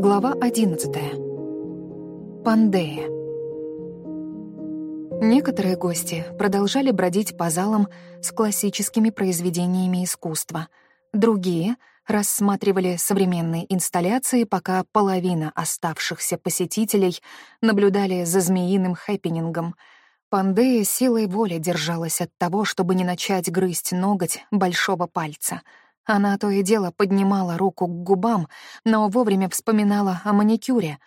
Глава 11. Пандея. Некоторые гости продолжали бродить по залам с классическими произведениями искусства. Другие рассматривали современные инсталляции, пока половина оставшихся посетителей наблюдали за змеиным хэппинингом. Пандея силой воли держалась от того, чтобы не начать грызть ноготь большого пальца — она то и дело поднимала руку к губам, но вовремя вспоминала о маникюре.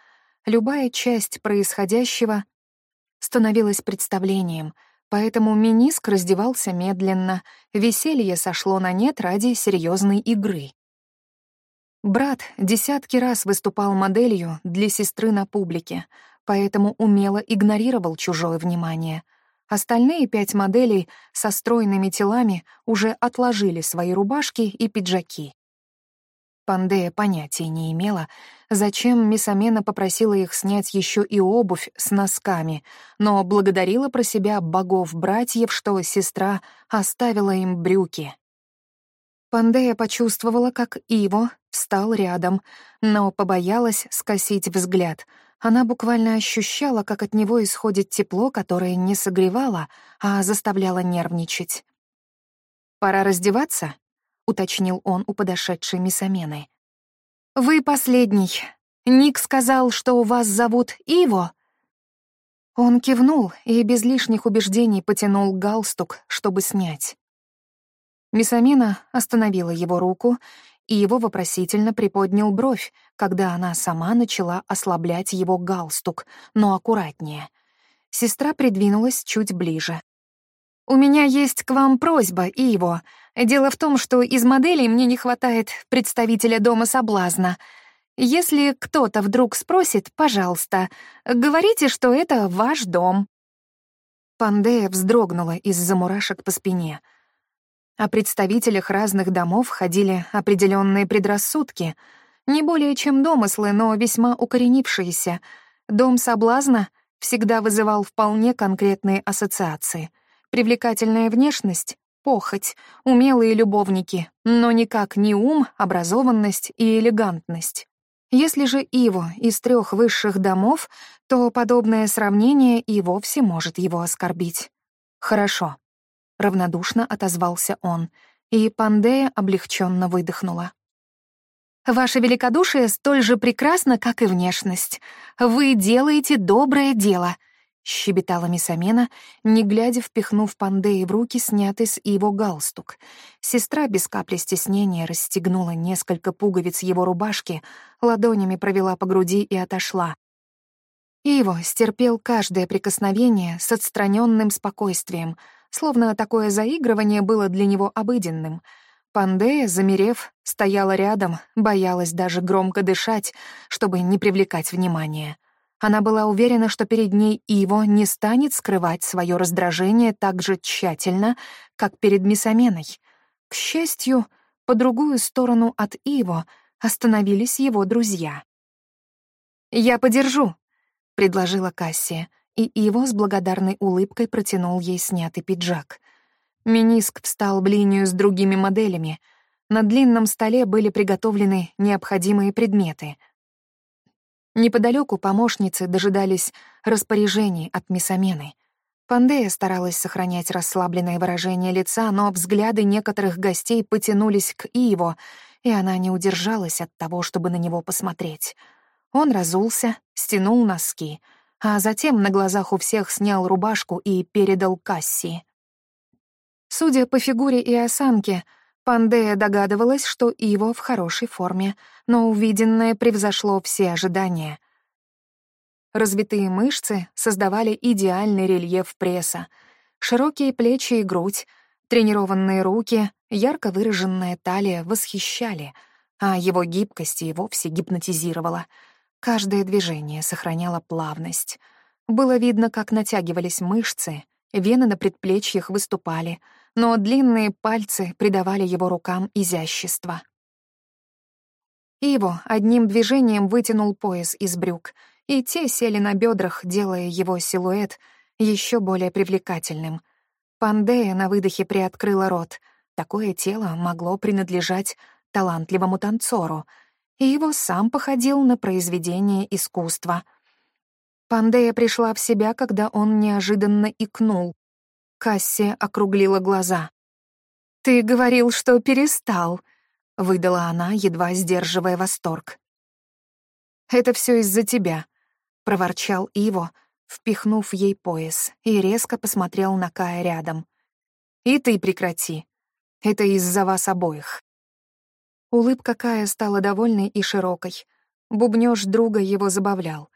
Любая часть происходящего становилась представлением, поэтому Миниск раздевался медленно, веселье сошло на нет ради серьезной игры. Брат десятки раз выступал моделью для сестры на публике, поэтому умело игнорировал чужое внимание — Остальные пять моделей со стройными телами уже отложили свои рубашки и пиджаки. Пандея понятия не имела, зачем Мисамена попросила их снять еще и обувь с носками, но благодарила про себя богов-братьев, что сестра оставила им брюки. Пандея почувствовала, как Иво встал рядом, но побоялась скосить взгляд — она буквально ощущала, как от него исходит тепло, которое не согревало, а заставляло нервничать. «Пора раздеваться?» — уточнил он у подошедшей миссамены. «Вы последний. Ник сказал, что у вас зовут Иво?» Он кивнул и без лишних убеждений потянул галстук, чтобы снять. Мисамина остановила его руку и его вопросительно приподнял бровь, когда она сама начала ослаблять его галстук, но аккуратнее. Сестра придвинулась чуть ближе. «У меня есть к вам просьба, Иво. Дело в том, что из моделей мне не хватает представителя дома соблазна. Если кто-то вдруг спросит, пожалуйста, говорите, что это ваш дом». Пандея вздрогнула из-за мурашек по спине — о представителях разных домов ходили определенные предрассудки, не более чем домыслы, но весьма укоренившиеся. Дом соблазна всегда вызывал вполне конкретные ассоциации. Привлекательная внешность, похоть, умелые любовники, но никак не ум, образованность и элегантность. Если же Иво из трех высших домов, то подобное сравнение и вовсе может его оскорбить. Хорошо, равнодушно отозвался он, и Пандея облегченно выдохнула. «Ваше великодушие столь же прекрасно, как и внешность. Вы делаете доброе дело», — щебетала Мисамена, не глядя впихнув Пандеи в руки снятый с его галстук. Сестра без капли стеснения расстегнула несколько пуговиц его рубашки, ладонями провела по груди и отошла. Иво стерпел каждое прикосновение с отстраненным спокойствием — словно такое заигрывание было для него обыденным. Пандея, замерев, стояла рядом, боялась даже громко дышать, чтобы не привлекать внимания. Она была уверена, что перед ней Иво не станет скрывать свое раздражение так же тщательно, как перед Мисаменой. К счастью, по другую сторону от Иво остановились его друзья. «Я подержу», — предложила Кассия и его с благодарной улыбкой протянул ей снятый пиджак. Миниск встал в линию с другими моделями. На длинном столе были приготовлены необходимые предметы. Неподалеку помощницы дожидались распоряжений от миссамены. Пандея старалась сохранять расслабленное выражение лица, но взгляды некоторых гостей потянулись к Иво, и она не удержалась от того, чтобы на него посмотреть. Он разулся, стянул носки — а затем на глазах у всех снял рубашку и передал Касси. Судя по фигуре и осанке, Пандея догадывалась, что Иво в хорошей форме, но увиденное превзошло все ожидания. Развитые мышцы создавали идеальный рельеф пресса, широкие плечи и грудь, тренированные руки, ярко выраженная талия восхищали, а его гибкость и вовсе гипнотизировала — Каждое движение сохраняло плавность. Было видно, как натягивались мышцы, вены на предплечьях выступали, но длинные пальцы придавали его рукам изящество. Иво одним движением вытянул пояс из брюк, и те сели на бедрах, делая его силуэт еще более привлекательным. Пандея на выдохе приоткрыла рот. Такое тело могло принадлежать талантливому танцору — и его сам походил на произведение искусства. Пандея пришла в себя, когда он неожиданно икнул. Касси округлила глаза. «Ты говорил, что перестал», — выдала она, едва сдерживая восторг. «Это все из-за тебя», — проворчал Иво, впихнув ей пояс, и резко посмотрел на Кая рядом. «И ты прекрати. Это из-за вас обоих». Улыбка Кая стала довольной и широкой. Бубнёж друга его забавлял.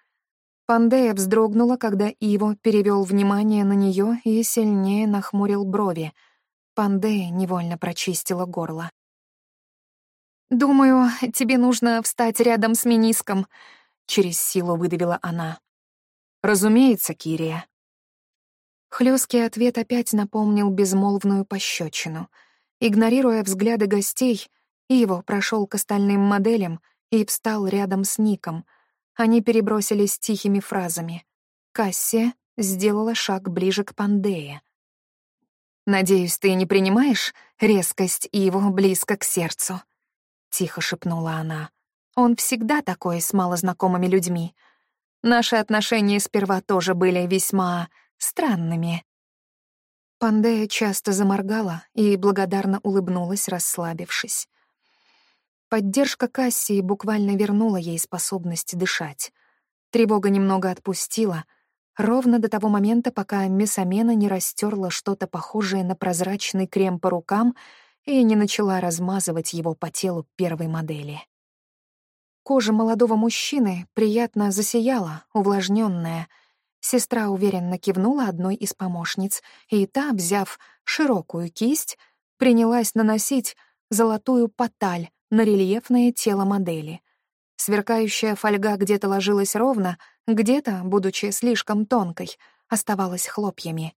Пандея вздрогнула, когда Иво перевёл внимание на неё и сильнее нахмурил брови. Пандея невольно прочистила горло. «Думаю, тебе нужно встать рядом с Миниском», — через силу выдавила она. «Разумеется, Кирия». Хлёсткий ответ опять напомнил безмолвную пощечину. Игнорируя взгляды гостей, Иво прошел к остальным моделям и встал рядом с Ником. Они перебросились тихими фразами. Кассия сделала шаг ближе к Пандее. «Надеюсь, ты не принимаешь резкость Иво близко к сердцу?» — тихо шепнула она. «Он всегда такой с малознакомыми людьми. Наши отношения сперва тоже были весьма странными». Пандея часто заморгала и благодарно улыбнулась, расслабившись. Поддержка Кассии буквально вернула ей способность дышать. Тревога немного отпустила, ровно до того момента, пока Месамена не растерла что-то похожее на прозрачный крем по рукам и не начала размазывать его по телу первой модели. Кожа молодого мужчины приятно засияла, увлажненная. Сестра уверенно кивнула одной из помощниц, и та, взяв широкую кисть, принялась наносить золотую паталь на рельефное тело модели. Сверкающая фольга где-то ложилась ровно, где-то, будучи слишком тонкой, оставалась хлопьями.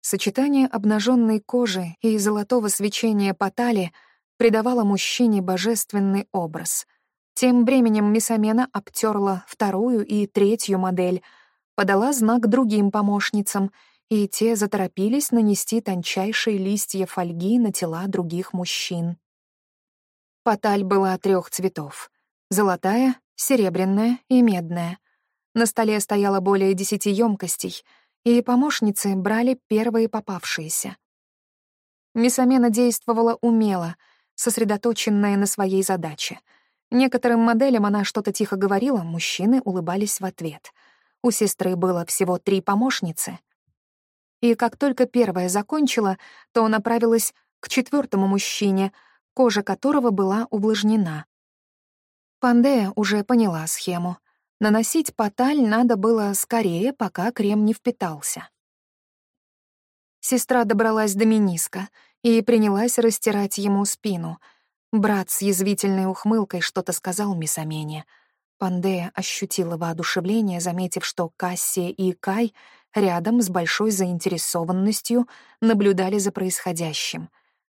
Сочетание обнаженной кожи и золотого свечения по талии придавало мужчине божественный образ. Тем временем Мисамена обтерла вторую и третью модель, подала знак другим помощницам, и те заторопились нанести тончайшие листья фольги на тела других мужчин. Паталь была трех цветов — золотая, серебряная и медная. На столе стояло более десяти емкостей, и помощницы брали первые попавшиеся. Мисамена действовала умело, сосредоточенная на своей задаче. Некоторым моделям она что-то тихо говорила, мужчины улыбались в ответ. У сестры было всего три помощницы. И как только первая закончила, то направилась к четвертому мужчине — кожа которого была увлажнена. Пандея уже поняла схему. Наносить паталь надо было скорее, пока крем не впитался. Сестра добралась до миниска и принялась растирать ему спину. Брат с язвительной ухмылкой что-то сказал Мисамене. Пандея ощутила воодушевление, заметив, что Кассия и Кай рядом с большой заинтересованностью наблюдали за происходящим.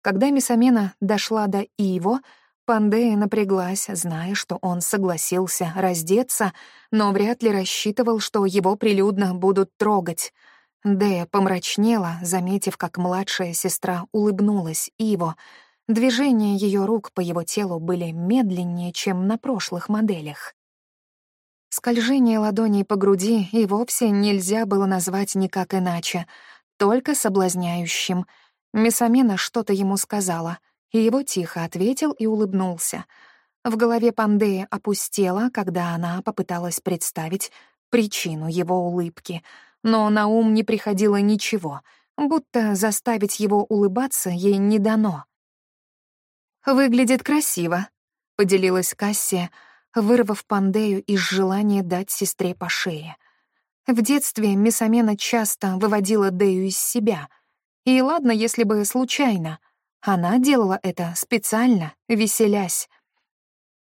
Когда Мисамена дошла до Иво, Пандея напряглась, зная, что он согласился раздеться, но вряд ли рассчитывал, что его прилюдно будут трогать. Дея помрачнела, заметив, как младшая сестра улыбнулась Иво. Движения ее рук по его телу были медленнее, чем на прошлых моделях. Скольжение ладоней по груди и вовсе нельзя было назвать никак иначе, только соблазняющим — Мисамена что-то ему сказала, и его тихо ответил и улыбнулся. В голове Пандея опустела, когда она попыталась представить причину его улыбки, но на ум не приходило ничего, будто заставить его улыбаться ей не дано. «Выглядит красиво», — поделилась Кассия, вырвав Пандею из желания дать сестре по шее. В детстве Мисамена часто выводила Дею из себя — и ладно, если бы случайно. Она делала это специально, веселясь.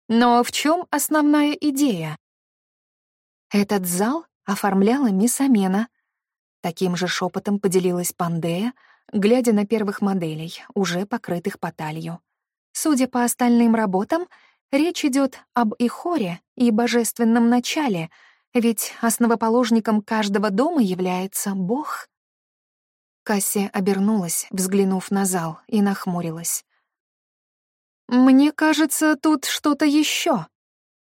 Но в чем основная идея? Этот зал оформляла мисс Амена. Таким же шепотом поделилась Пандея, глядя на первых моделей, уже покрытых поталью. Судя по остальным работам, речь идет об Ихоре и божественном начале, ведь основоположником каждого дома является Бог. Кассия обернулась, взглянув на зал, и нахмурилась. «Мне кажется, тут что-то еще.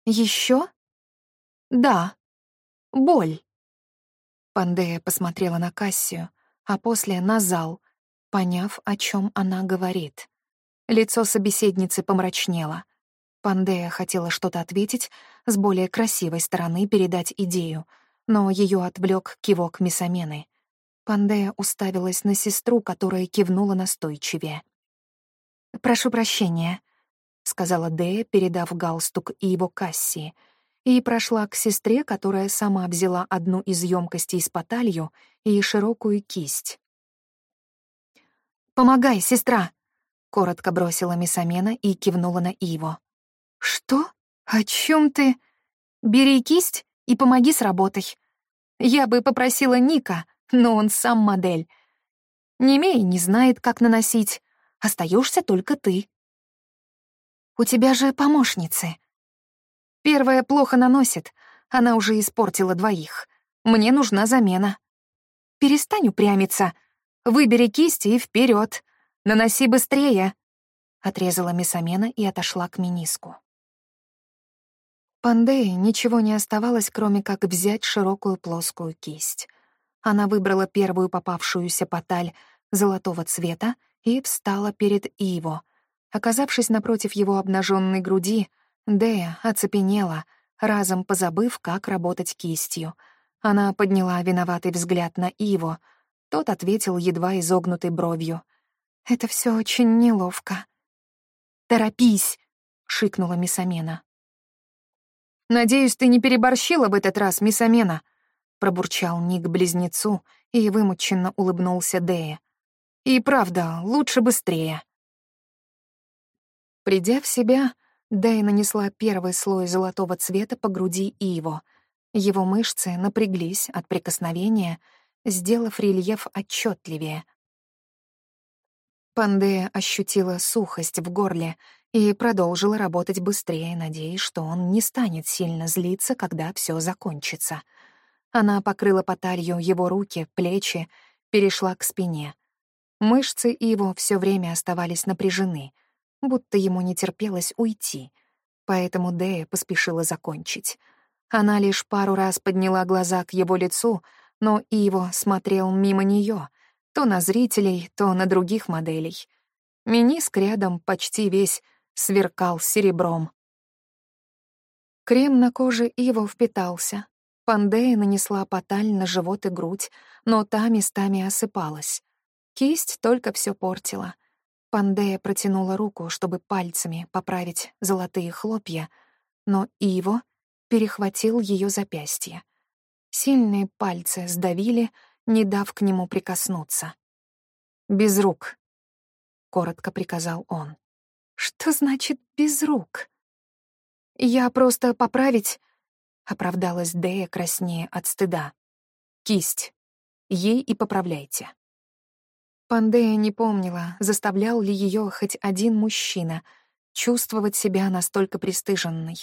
Еще? Да. Боль». Пандея посмотрела на Кассию, а после — на зал, поняв, о чем она говорит. Лицо собеседницы помрачнело. Пандея хотела что-то ответить, с более красивой стороны передать идею, но ее отвлек кивок Мисамены. Пандея уставилась на сестру, которая кивнула настойчивее. «Прошу прощения», — сказала Дея, передав галстук и его Кассии, и прошла к сестре, которая сама взяла одну из емкостей с поталью и широкую кисть. «Помогай, сестра!» — коротко бросила Мисамена и кивнула на Иво. «Что? О чем ты? Бери кисть и помоги с работой. Я бы попросила Ника, но он сам модель. Немей не знает, как наносить. Остаешься только ты. У тебя же помощницы. Первая плохо наносит, она уже испортила двоих. Мне нужна замена. Перестань упрямиться. Выбери кисти и вперед. Наноси быстрее. Отрезала Мисамена и отошла к миниску. Пандее ничего не оставалось, кроме как взять широкую плоскую кисть. Она выбрала первую попавшуюся поталь золотого цвета и встала перед Иво. Оказавшись напротив его обнаженной груди, Дея оцепенела, разом позабыв, как работать кистью. Она подняла виноватый взгляд на Иво. Тот ответил едва изогнутой бровью. «Это все очень неловко». «Торопись!» — шикнула Мисамена. «Надеюсь, ты не переборщила в этот раз, Мисамена», — пробурчал Ник близнецу и вымученно улыбнулся Дея. «И правда, лучше быстрее». Придя в себя, Дея нанесла первый слой золотого цвета по груди Иво. Его мышцы напряглись от прикосновения, сделав рельеф отчетливее. Пандея ощутила сухость в горле и продолжила работать быстрее, надеясь, что он не станет сильно злиться, когда все закончится. Она покрыла по талью его руки, плечи, перешла к спине. Мышцы его все время оставались напряжены, будто ему не терпелось уйти, поэтому Дея поспешила закончить. Она лишь пару раз подняла глаза к его лицу, но Иво смотрел мимо нее, то на зрителей, то на других моделей. Миниск рядом почти весь сверкал серебром. Крем на коже его впитался. Пандея нанесла поталь на живот и грудь, но та местами осыпалась. Кисть только все портила. Пандея протянула руку, чтобы пальцами поправить золотые хлопья, но Иво перехватил ее запястье. Сильные пальцы сдавили, не дав к нему прикоснуться. «Без рук», — коротко приказал он. Что значит «без рук»? Я просто поправить... Оправдалась Дея краснее от стыда. Кисть. Ей и поправляйте. Пандея не помнила, заставлял ли ее хоть один мужчина чувствовать себя настолько пристыженной.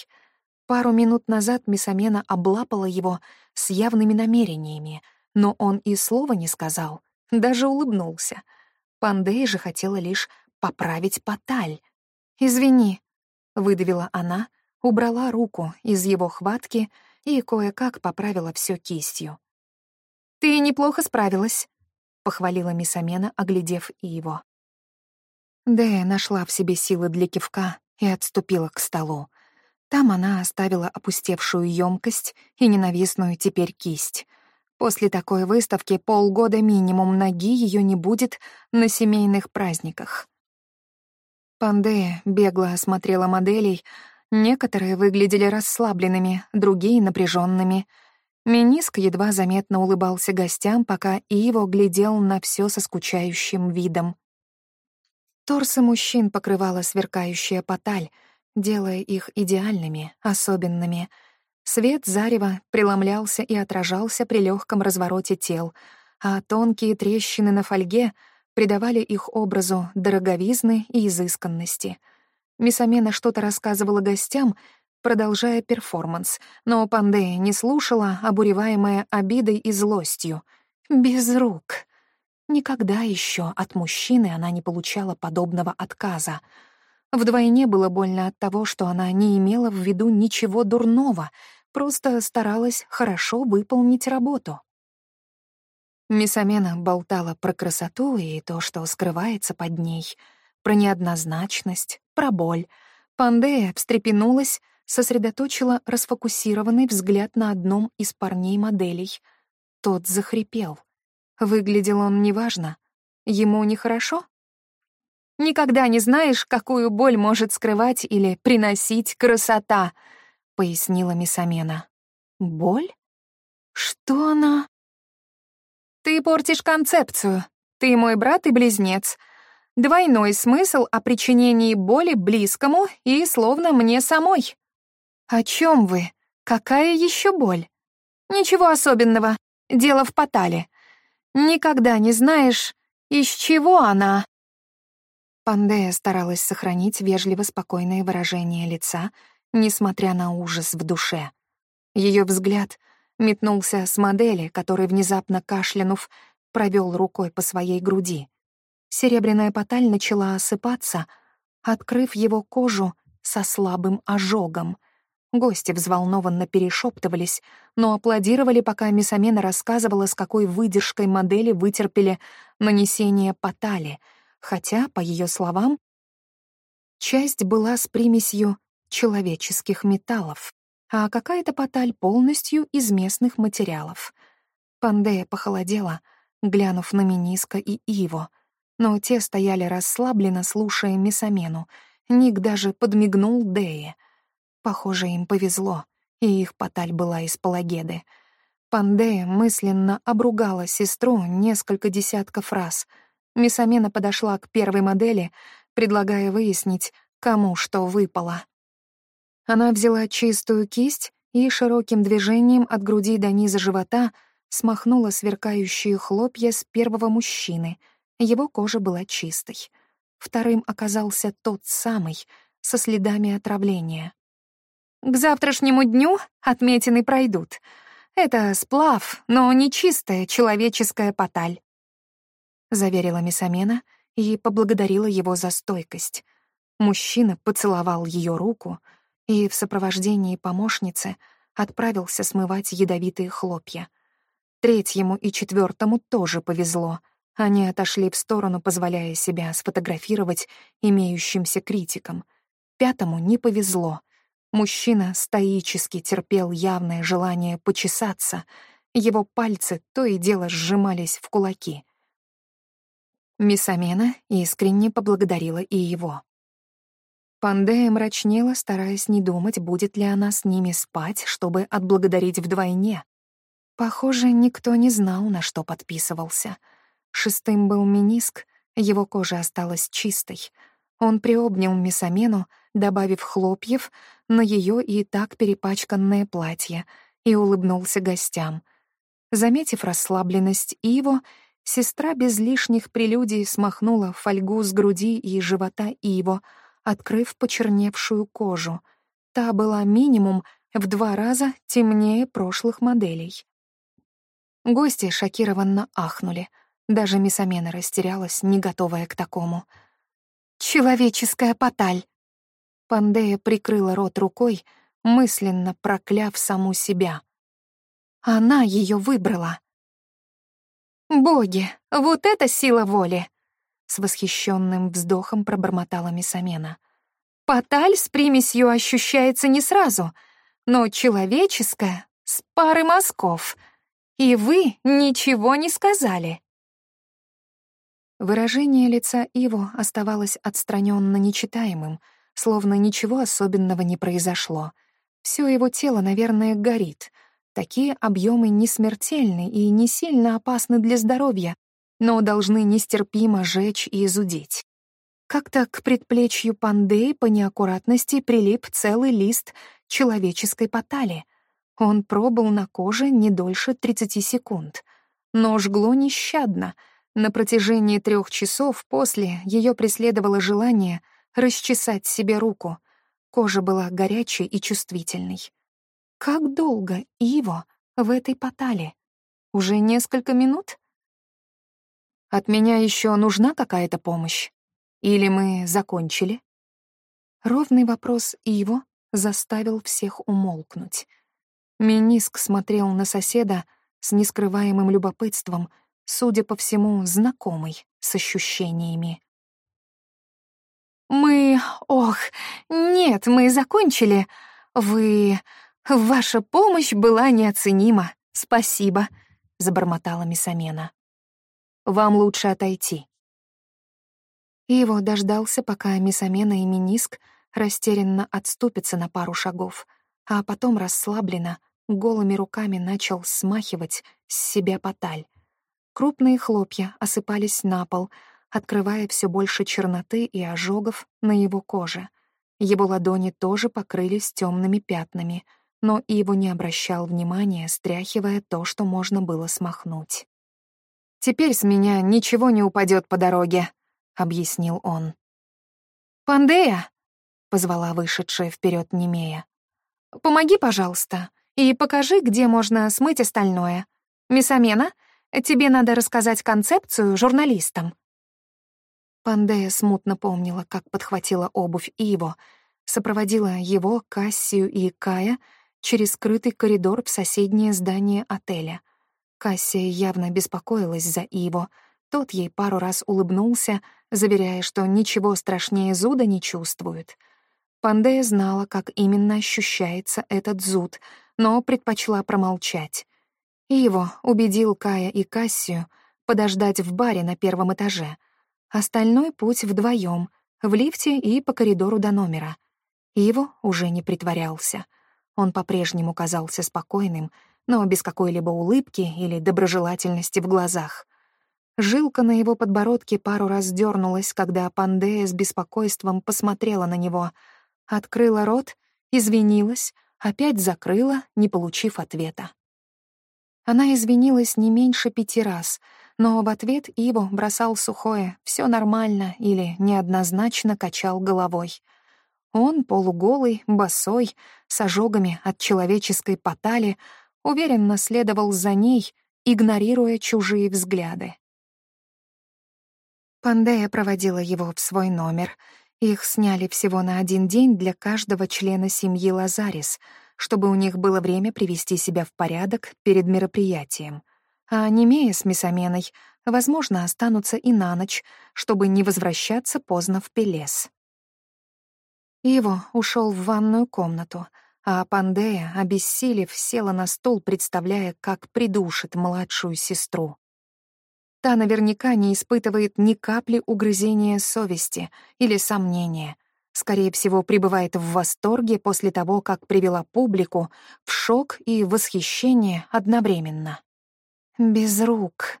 Пару минут назад Мисамена облапала его с явными намерениями, но он и слова не сказал, даже улыбнулся. Пандея же хотела лишь поправить поталь, «Извини», — выдавила она, убрала руку из его хватки и кое-как поправила все кистью. «Ты неплохо справилась», — похвалила Мисамена, оглядев и его. Дэя нашла в себе силы для кивка и отступила к столу. Там она оставила опустевшую емкость и ненавистную теперь кисть. После такой выставки полгода минимум ноги ее не будет на семейных праздниках. Пандея бегло осмотрела моделей. Некоторые выглядели расслабленными, другие — напряженными. Миниск едва заметно улыбался гостям, пока Иво глядел на все со скучающим видом. Торсы мужчин покрывала сверкающая поталь, делая их идеальными, особенными. Свет зарева преломлялся и отражался при легком развороте тел, а тонкие трещины на фольге — придавали их образу дороговизны и изысканности. Мисамена что-то рассказывала гостям, продолжая перформанс, но Пандея не слушала, обуреваемая обидой и злостью. Без рук. Никогда еще от мужчины она не получала подобного отказа. Вдвойне было больно от того, что она не имела в виду ничего дурного, просто старалась хорошо выполнить работу. Мисамена болтала про красоту и то, что скрывается под ней, про неоднозначность, про боль. Пандея встрепенулась, сосредоточила расфокусированный взгляд на одном из парней-моделей. Тот захрипел. Выглядел он неважно. Ему нехорошо? Никогда не знаешь, какую боль может скрывать или приносить красота, пояснила Мисамена. Боль? Что она? Ты портишь концепцию. Ты мой брат и близнец. Двойной смысл о причинении боли близкому и словно мне самой. О чем вы? Какая еще боль? Ничего особенного. Дело в потале. Никогда не знаешь, из чего она. Пандея старалась сохранить вежливо спокойное выражение лица, несмотря на ужас в душе. Ее взгляд метнулся с модели, который, внезапно кашлянув, провел рукой по своей груди. Серебряная поталь начала осыпаться, открыв его кожу со слабым ожогом. Гости взволнованно перешептывались, но аплодировали, пока Мисамена рассказывала, с какой выдержкой модели вытерпели нанесение потали, хотя, по ее словам, часть была с примесью человеческих металлов а какая-то поталь полностью из местных материалов. Пандея похолодела, глянув на Миниска и Иво, но те стояли расслабленно, слушая Мисамену. Ник даже подмигнул Дее. Похоже, им повезло, и их поталь была из Палагеды. Пандея мысленно обругала сестру несколько десятков раз. Мисамена подошла к первой модели, предлагая выяснить, кому что выпало. Она взяла чистую кисть и широким движением от груди до низа живота смахнула сверкающие хлопья с первого мужчины. Его кожа была чистой. Вторым оказался тот самый, со следами отравления. «К завтрашнему дню отметины пройдут. Это сплав, но не чистая человеческая поталь», — заверила Мисамена и поблагодарила его за стойкость. Мужчина поцеловал ее руку — и в сопровождении помощницы отправился смывать ядовитые хлопья. Третьему и четвертому тоже повезло. Они отошли в сторону, позволяя себя сфотографировать имеющимся критикам. Пятому не повезло. Мужчина стоически терпел явное желание почесаться. Его пальцы то и дело сжимались в кулаки. Мисамена искренне поблагодарила и его. Пандея мрачнела, стараясь не думать, будет ли она с ними спать, чтобы отблагодарить вдвойне. Похоже, никто не знал, на что подписывался. Шестым был Миниск, его кожа осталась чистой. Он приобнял Мисамену, добавив хлопьев на ее и так перепачканное платье, и улыбнулся гостям. Заметив расслабленность Иво, сестра без лишних прелюдий смахнула фольгу с груди и живота Иво — открыв почерневшую кожу. Та была минимум в два раза темнее прошлых моделей. Гости шокированно ахнули. Даже Мисамена растерялась, не готовая к такому. «Человеческая поталь!» Пандея прикрыла рот рукой, мысленно прокляв саму себя. Она ее выбрала. «Боги, вот это сила воли!» С восхищенным вздохом пробормотала Мисамена. Поталь с примесью ощущается не сразу, но человеческая — с пары мазков. И вы ничего не сказали. Выражение лица Иво оставалось отстраненно нечитаемым, словно ничего особенного не произошло. Все его тело, наверное, горит. Такие объемы не смертельны и не сильно опасны для здоровья, но должны нестерпимо жечь и изудеть. Как-то к предплечью Пандеи по неаккуратности прилип целый лист человеческой потали. Он пробыл на коже не дольше 30 секунд. Но жгло нещадно. На протяжении трех часов после ее преследовало желание расчесать себе руку. Кожа была горячей и чувствительной. Как долго Иво в этой потали? Уже несколько минут? От меня еще нужна какая-то помощь? Или мы закончили?» Ровный вопрос Иво заставил всех умолкнуть. Миниск смотрел на соседа с нескрываемым любопытством, судя по всему, знакомый с ощущениями. «Мы... Ох, нет, мы закончили. Вы... Ваша помощь была неоценима. Спасибо», — забормотала Мисамена. «Вам лучше отойти». Иво дождался, пока Мисамена и Миниск растерянно отступятся на пару шагов, а потом расслабленно, голыми руками начал смахивать с себя поталь. Крупные хлопья осыпались на пол, открывая все больше черноты и ожогов на его коже. Его ладони тоже покрылись темными пятнами, но Иво не обращал внимания, стряхивая то, что можно было смахнуть. «Теперь с меня ничего не упадет по дороге», — объяснил он. «Пандея!» — позвала вышедшая вперед Немея. «Помоги, пожалуйста, и покажи, где можно смыть остальное. Мисамена, тебе надо рассказать концепцию журналистам». Пандея смутно помнила, как подхватила обувь Иво, сопроводила его, Кассию и Кая через скрытый коридор в соседнее здание отеля. Кассия явно беспокоилась за Иво. Тот ей пару раз улыбнулся, заверяя, что ничего страшнее зуда не чувствует. Пандея знала, как именно ощущается этот зуд, но предпочла промолчать. Иво убедил Кая и Кассию подождать в баре на первом этаже — Остальной путь вдвоем, в лифте и по коридору до номера. Его уже не притворялся. Он по-прежнему казался спокойным, но без какой-либо улыбки или доброжелательности в глазах. Жилка на его подбородке пару раз дернулась, когда Пандея с беспокойством посмотрела на него, открыла рот, извинилась, опять закрыла, не получив ответа. Она извинилась не меньше пяти раз — но в ответ Иво бросал сухое «все нормально» или неоднозначно качал головой. Он, полуголый, босой, с ожогами от человеческой потали, уверенно следовал за ней, игнорируя чужие взгляды. Пандея проводила его в свой номер. Их сняли всего на один день для каждого члена семьи Лазарис, чтобы у них было время привести себя в порядок перед мероприятием а Немея с Месоменой, возможно, останутся и на ночь, чтобы не возвращаться поздно в Пелес. Иво ушел в ванную комнату, а Пандея, обессилев, села на стул, представляя, как придушит младшую сестру. Та наверняка не испытывает ни капли угрызения совести или сомнения. Скорее всего, пребывает в восторге после того, как привела публику в шок и восхищение одновременно. Без рук.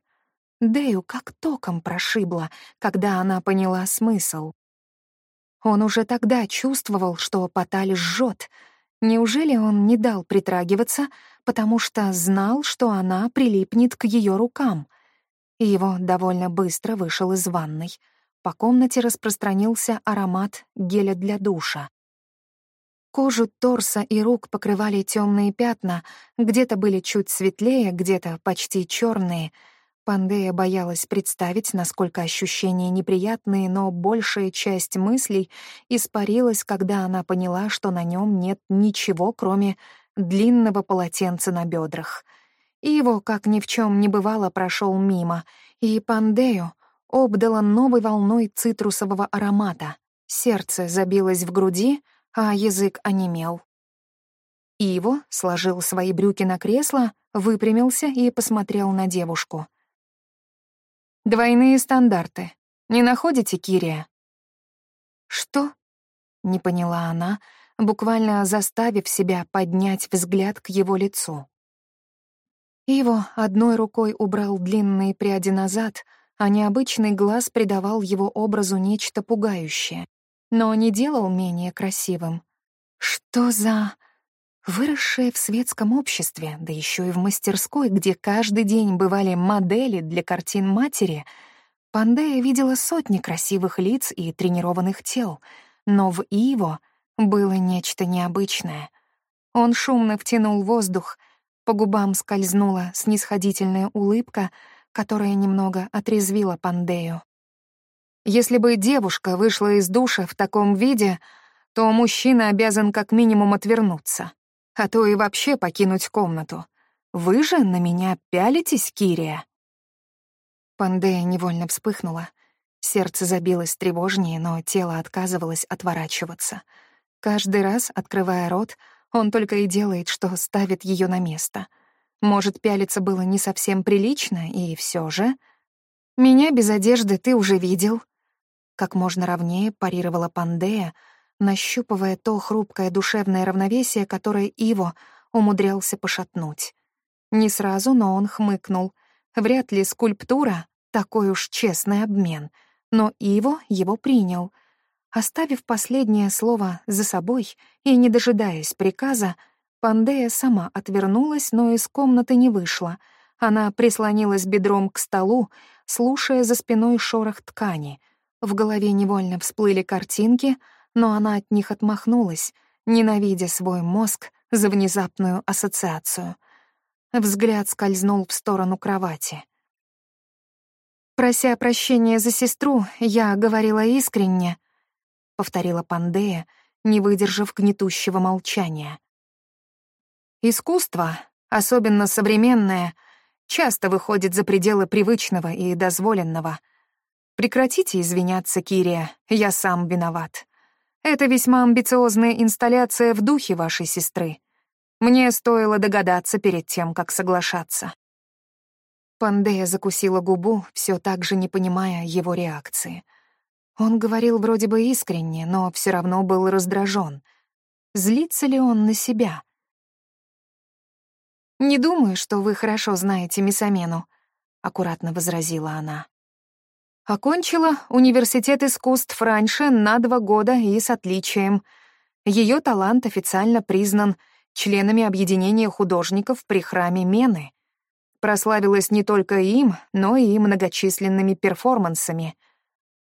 Дэю как током прошибло, когда она поняла смысл. Он уже тогда чувствовал, что Паталь жжет. Неужели он не дал притрагиваться, потому что знал, что она прилипнет к ее рукам? И его довольно быстро вышел из ванной. По комнате распространился аромат геля для душа. Кожу торса и рук покрывали темные пятна, где-то были чуть светлее, где-то почти черные. Пандея боялась представить, насколько ощущения неприятные, но большая часть мыслей испарилась, когда она поняла, что на нем нет ничего, кроме длинного полотенца на бедрах. И его, как ни в чем не бывало, прошел мимо, и Пандею обдала новой волной цитрусового аромата. Сердце забилось в груди — а язык онемел. Иво сложил свои брюки на кресло, выпрямился и посмотрел на девушку. «Двойные стандарты. Не находите, Кирия?» «Что?» — не поняла она, буквально заставив себя поднять взгляд к его лицу. Иво одной рукой убрал длинные пряди назад, а необычный глаз придавал его образу нечто пугающее но не делал менее красивым. Что за... Выросшая в светском обществе, да еще и в мастерской, где каждый день бывали модели для картин матери, Пандея видела сотни красивых лиц и тренированных тел, но в Иво было нечто необычное. Он шумно втянул воздух, по губам скользнула снисходительная улыбка, которая немного отрезвила Пандею. Если бы девушка вышла из душа в таком виде, то мужчина обязан как минимум отвернуться, а то и вообще покинуть комнату. Вы же на меня пялитесь, Кирия?» Пандея невольно вспыхнула. Сердце забилось тревожнее, но тело отказывалось отворачиваться. Каждый раз, открывая рот, он только и делает, что ставит ее на место. Может, пялиться было не совсем прилично, и все же... «Меня без одежды ты уже видел», — как можно ровнее парировала Пандея, нащупывая то хрупкое душевное равновесие, которое Иво умудрялся пошатнуть. Не сразу, но он хмыкнул. Вряд ли скульптура — такой уж честный обмен. Но Иво его принял. Оставив последнее слово за собой и не дожидаясь приказа, Пандея сама отвернулась, но из комнаты не вышла. Она прислонилась бедром к столу, слушая за спиной шорох ткани. В голове невольно всплыли картинки, но она от них отмахнулась, ненавидя свой мозг за внезапную ассоциацию. Взгляд скользнул в сторону кровати. «Прося прощения за сестру, я говорила искренне», — повторила Пандея, не выдержав гнетущего молчания. Искусство, особенно современное, часто выходит за пределы привычного и дозволенного. Прекратите извиняться, Кирия, я сам виноват. Это весьма амбициозная инсталляция в духе вашей сестры. Мне стоило догадаться перед тем, как соглашаться. Пандея закусила губу, все так же не понимая его реакции. Он говорил вроде бы искренне, но все равно был раздражен. Злится ли он на себя? «Не думаю, что вы хорошо знаете Мисамену», — аккуратно возразила она. Окончила университет искусств раньше на два года и с отличием. Ее талант официально признан членами объединения художников при храме Мены. Прославилась не только им, но и многочисленными перформансами.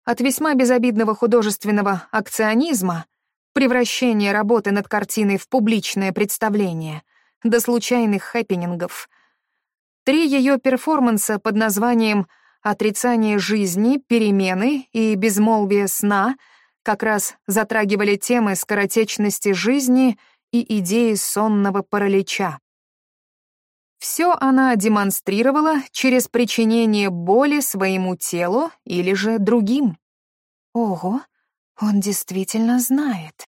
От весьма безобидного художественного акционизма, превращения работы над картиной в публичное представление — до случайных хэппинингов. Три ее перформанса под названием «Отрицание жизни», «Перемены» и «Безмолвие сна» как раз затрагивали темы скоротечности жизни и идеи сонного паралича. Все она демонстрировала через причинение боли своему телу или же другим. Ого, он действительно знает.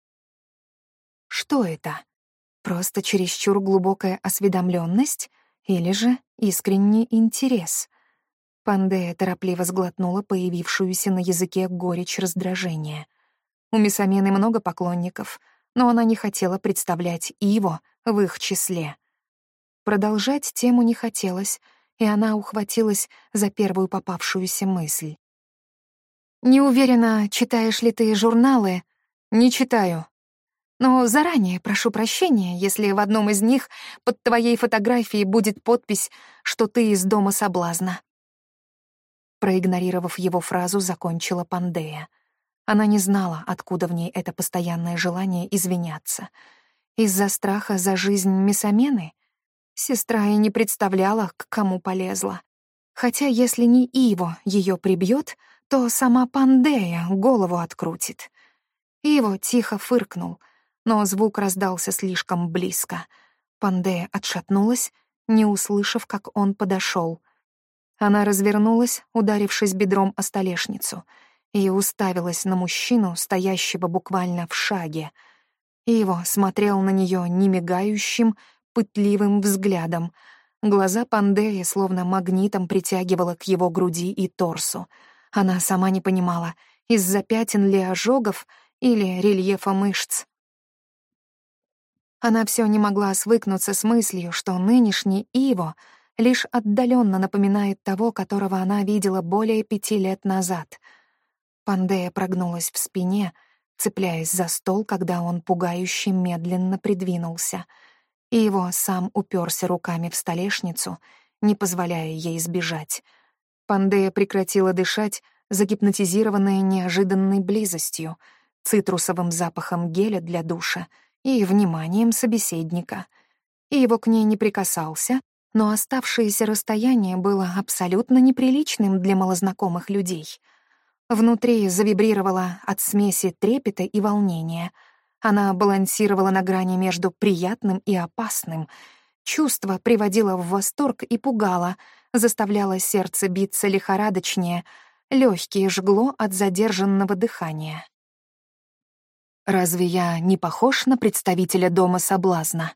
Что это? Просто чересчур глубокая осведомленность или же искренний интерес? Пандея торопливо сглотнула появившуюся на языке горечь раздражения. У Мисамены много поклонников, но она не хотела представлять его в их числе. Продолжать тему не хотелось, и она ухватилась за первую попавшуюся мысль. «Не уверена, читаешь ли ты журналы?» «Не читаю», но заранее прошу прощения, если в одном из них под твоей фотографией будет подпись, что ты из дома соблазна. Проигнорировав его фразу, закончила Пандея. Она не знала, откуда в ней это постоянное желание извиняться. Из-за страха за жизнь Месамены? Сестра и не представляла, к кому полезла. Хотя если не Иво ее прибьет, то сама Пандея голову открутит. Иво тихо фыркнул — но звук раздался слишком близко. Пандея отшатнулась, не услышав, как он подошел. Она развернулась, ударившись бедром о столешницу, и уставилась на мужчину, стоящего буквально в шаге. Иво смотрел на нее немигающим, пытливым взглядом. Глаза Пандеи словно магнитом притягивала к его груди и торсу. Она сама не понимала, из-за пятен ли ожогов или рельефа мышц. Она все не могла свыкнуться с мыслью, что нынешний Иво лишь отдаленно напоминает того, которого она видела более пяти лет назад. Пандея прогнулась в спине, цепляясь за стол, когда он пугающе медленно придвинулся. Иво сам уперся руками в столешницу, не позволяя ей сбежать. Пандея прекратила дышать, загипнотизированная неожиданной близостью, цитрусовым запахом геля для душа — и вниманием собеседника. И его к ней не прикасался, но оставшееся расстояние было абсолютно неприличным для малознакомых людей. Внутри завибрировало от смеси трепета и волнения. Она балансировала на грани между приятным и опасным. Чувство приводило в восторг и пугало, заставляло сердце биться лихорадочнее, легкие жгло от задержанного дыхания. Разве я не похож на представителя дома соблазна?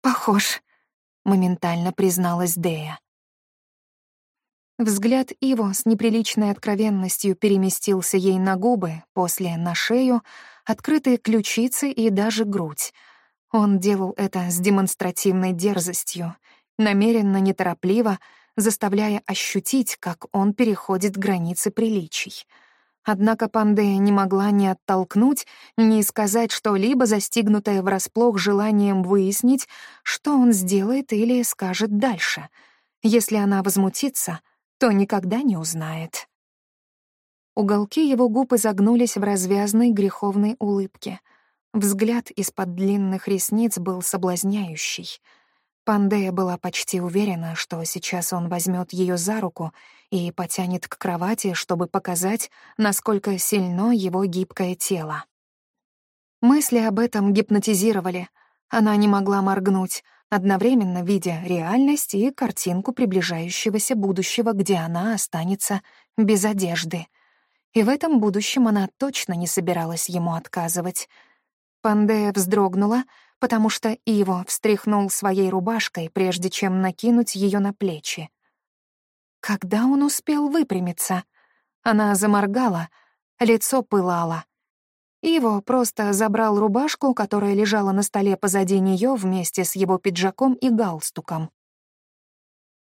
Похож, моментально призналась Дея. Взгляд Иво с неприличной откровенностью переместился ей на губы, после — на шею, открытые ключицы и даже грудь. Он делал это с демонстративной дерзостью, намеренно, неторопливо, заставляя ощутить, как он переходит границы приличий. Однако Пандея не могла ни оттолкнуть, ни сказать что-либо, застигнутое врасплох желанием выяснить, что он сделает или скажет дальше. Если она возмутится — то никогда не узнает. Уголки его губ изогнулись в развязной греховной улыбке. Взгляд из-под длинных ресниц был соблазняющий. Пандея была почти уверена, что сейчас он возьмет ее за руку и потянет к кровати, чтобы показать, насколько сильно его гибкое тело. Мысли об этом гипнотизировали. Она не могла моргнуть, одновременно видя реальность и картинку приближающегося будущего, где она останется без одежды. И в этом будущем она точно не собиралась ему отказывать. Пандея вздрогнула, потому что Иво встряхнул своей рубашкой, прежде чем накинуть ее на плечи. Когда он успел выпрямиться? Она заморгала, лицо пылало. Иво просто забрал рубашку, которая лежала на столе позади нее вместе с его пиджаком и галстуком.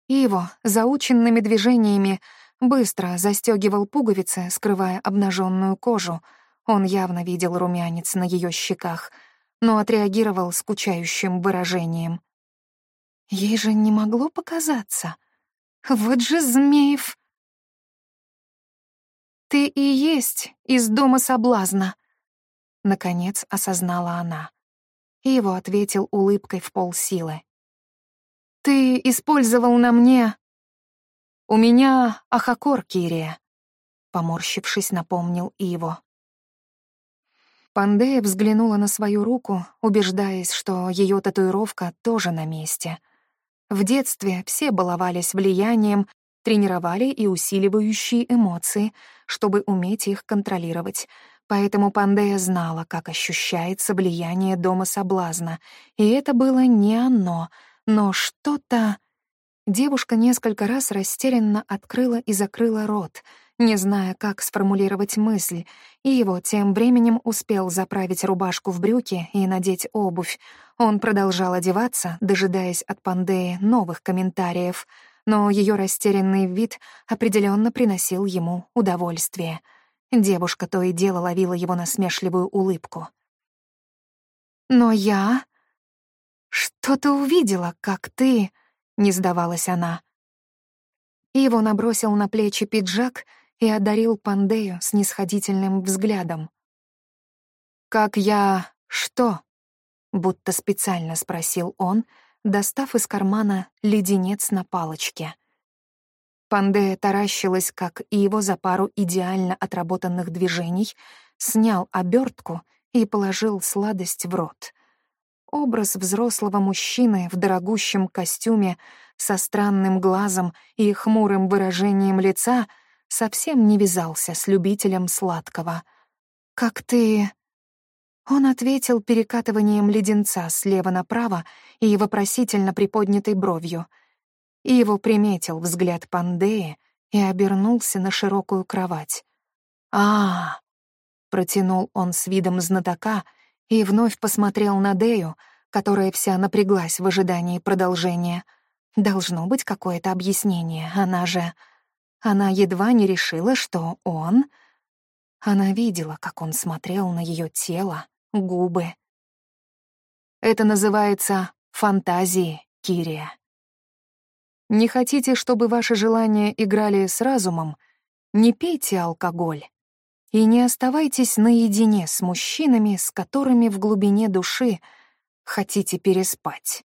Иво заученными движениями быстро застегивал пуговицы, скрывая обнаженную кожу. Он явно видел румянец на ее щеках, но отреагировал скучающим выражением. Ей же не могло показаться. Вот же Змеев! «Ты и есть из дома соблазна», Наконец осознала она. И его ответил улыбкой в полсилы. «Ты использовал на мне...» «У меня ахакор, Кирия», — поморщившись, напомнил Иво. Пандея взглянула на свою руку, убеждаясь, что ее татуировка тоже на месте. В детстве все баловались влиянием, тренировали и усиливающие эмоции, чтобы уметь их контролировать, Поэтому Пандея знала, как ощущается влияние дома соблазна, и это было не оно, но что-то... Девушка несколько раз растерянно открыла и закрыла рот, не зная, как сформулировать мысль, и его тем временем успел заправить рубашку в брюки и надеть обувь. Он продолжал одеваться, дожидаясь от Пандеи новых комментариев, но ее растерянный вид определенно приносил ему удовольствие — Девушка то и дело ловила его насмешливую улыбку. «Но я...» «Что-то увидела, как ты...» — не сдавалась она. Иво набросил на плечи пиджак и одарил Пандею снисходительным взглядом. «Как я... что?» — будто специально спросил он, достав из кармана леденец на палочке. Пандея таращилась, как и его за пару идеально отработанных движений, снял обертку и положил сладость в рот. Образ взрослого мужчины в дорогущем костюме со странным глазом и хмурым выражением лица совсем не вязался с любителем сладкого. «Как ты...» Он ответил перекатыванием леденца слева направо и вопросительно приподнятой бровью — и его приметил взгляд Пандеи и обернулся на широкую кровать. а, протянул он с видом знатока и вновь посмотрел на Дею, которая вся напряглась в ожидании продолжения. Должно быть какое-то объяснение, она же... Она едва не решила, что он... Она видела, как он смотрел на ее тело, губы. Это называется фантазии, Кирия. Не хотите, чтобы ваши желания играли с разумом? Не пейте алкоголь. И не оставайтесь наедине с мужчинами, с которыми в глубине души хотите переспать.